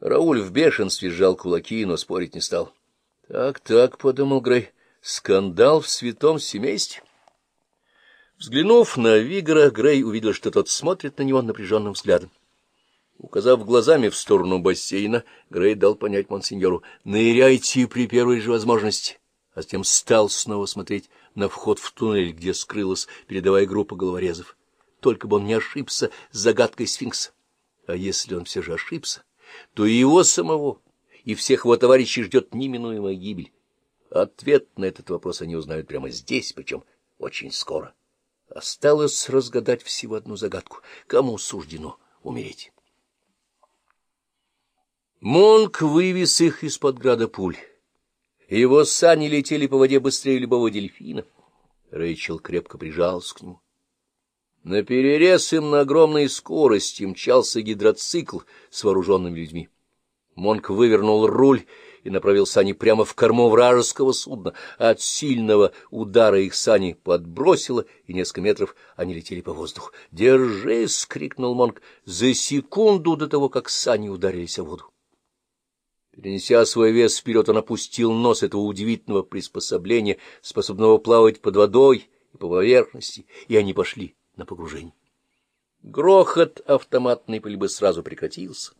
Рауль в бешенстве сжал кулаки, но спорить не стал. «Так-так», — подумал Грей, — «скандал в святом семействе». Взглянув на Вигора, Грей увидел, что тот смотрит на него напряженным взглядом. Указав глазами в сторону бассейна, Грей дал понять монсеньору «Ныряйте при первой же возможности», а затем стал снова смотреть на вход в туннель, где скрылась передовая группа головорезов. Только бы он не ошибся с загадкой сфинкса. А если он все же ошибся, то и его самого, и всех его товарищей ждет неминуемая гибель. Ответ на этот вопрос они узнают прямо здесь, причем очень скоро. Осталось разгадать всего одну загадку. Кому суждено умереть? Монк вывез их из-под града пуль. Его сани летели по воде быстрее любого дельфина. Рэйчел крепко прижался к нему. На перерез им на огромной скорости мчался гидроцикл с вооруженными людьми. Монк вывернул руль и направил сани прямо в корму вражеского судна. От сильного удара их сани подбросило, и несколько метров они летели по воздуху. «Держись!» — крикнул Монк за секунду до того, как сани ударились о воду. Перенеся свой вес вперед, он опустил нос этого удивительного приспособления, способного плавать под водой и по поверхности, и они пошли на погружение. Грохот автоматной пальбы сразу прекратился.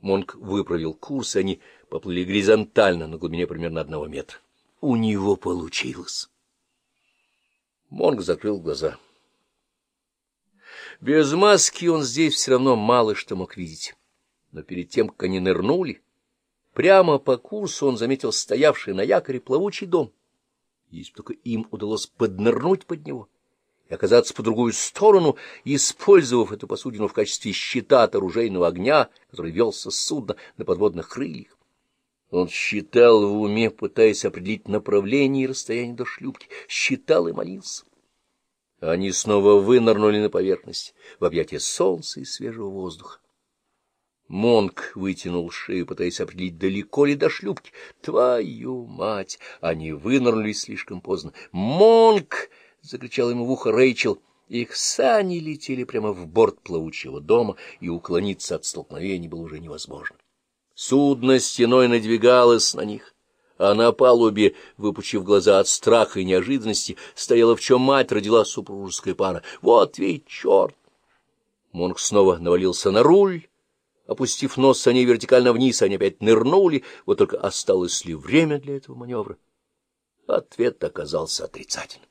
Монк выправил курс, и они поплыли горизонтально на глубине примерно одного метра. У него получилось. Монк закрыл глаза. Без маски он здесь все равно мало что мог видеть. Но перед тем, как они нырнули, Прямо по курсу он заметил стоявший на якоре плавучий дом. Если только им удалось поднырнуть под него и оказаться по другую сторону, использовав эту посудину в качестве щита от оружейного огня, который велся с судна на подводных крыльях. Он считал в уме, пытаясь определить направление и расстояние до шлюпки, считал и молился. Они снова вынырнули на поверхность, в объятия солнца и свежего воздуха. Монк вытянул шею, пытаясь определить, далеко ли до шлюпки. Твою мать! Они вынырнули слишком поздно. «Монк!» — закричал ему в ухо Рэйчел. Их сани летели прямо в борт плавучего дома, и уклониться от столкновений было уже невозможно. Судно стеной надвигалось на них, а на палубе, выпучив глаза от страха и неожиданности, стояла в чем мать родила супружеская пара. Вот ведь черт! Монк снова навалился на руль, Опустив нос саней вертикально вниз, они опять нырнули, вот только осталось ли время для этого маневра? Ответ оказался отрицательным.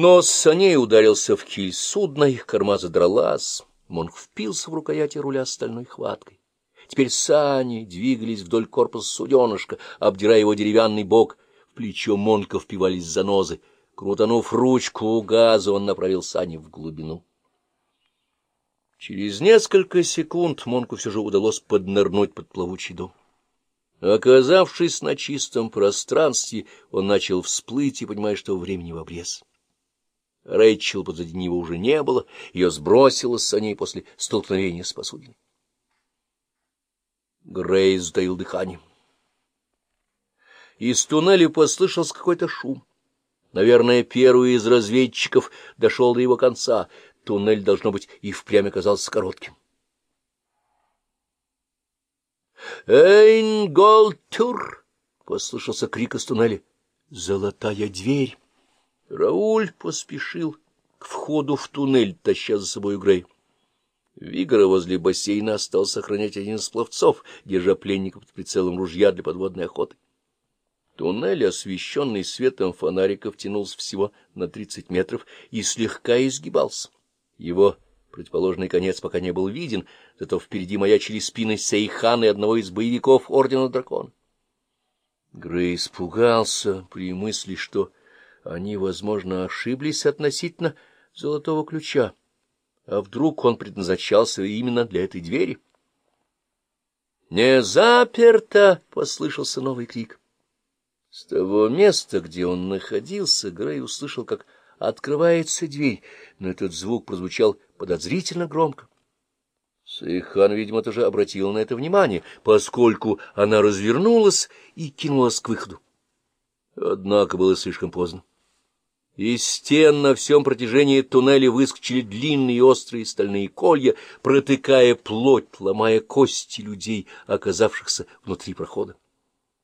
Нос саней ударился в киль судна, их корма задралась, Монг впился в рукояти руля стальной хваткой. Теперь сани двигались вдоль корпуса суденышка, обдирая его деревянный бок, в плечо Монка впивались занозы. Крутанув ручку у газа, он направил сани в глубину. Через несколько секунд Монку все же удалось поднырнуть под плавучий дом. Оказавшись на чистом пространстве, он начал всплыть и понимая, что времени в обрез. Рэйчел позади него уже не было, ее сбросило с саней после столкновения с посудиной. Грей затаил дыхание. Из туннеля послышался какой-то шум. Наверное, первый из разведчиков дошел до его конца — Туннель, должно быть, и впрямь оказался коротким. «Эйнголтур!» — послышался крик из туннеля. «Золотая дверь!» Рауль поспешил к входу в туннель, таща за собой Грей. Вигора возле бассейна остался охранять один из пловцов, держа пленников под прицелом ружья для подводной охоты. Туннель, освещенный светом фонариков, тянулся всего на тридцать метров и слегка изгибался. Его противоположный конец пока не был виден, зато впереди маячили спины Сейхана и одного из боевиков Ордена Дракона. Грей испугался при мысли, что они, возможно, ошиблись относительно золотого ключа. А вдруг он предназначался именно для этой двери? «Не заперто!» — послышался новый крик. С того места, где он находился, Грей услышал, как Открывается дверь, но этот звук прозвучал подозрительно громко. Сайхан, видимо, тоже обратила на это внимание, поскольку она развернулась и кинулась к выходу. Однако было слишком поздно. Из стен на всем протяжении туннеля выскочили длинные острые стальные колья, протыкая плоть, ломая кости людей, оказавшихся внутри прохода.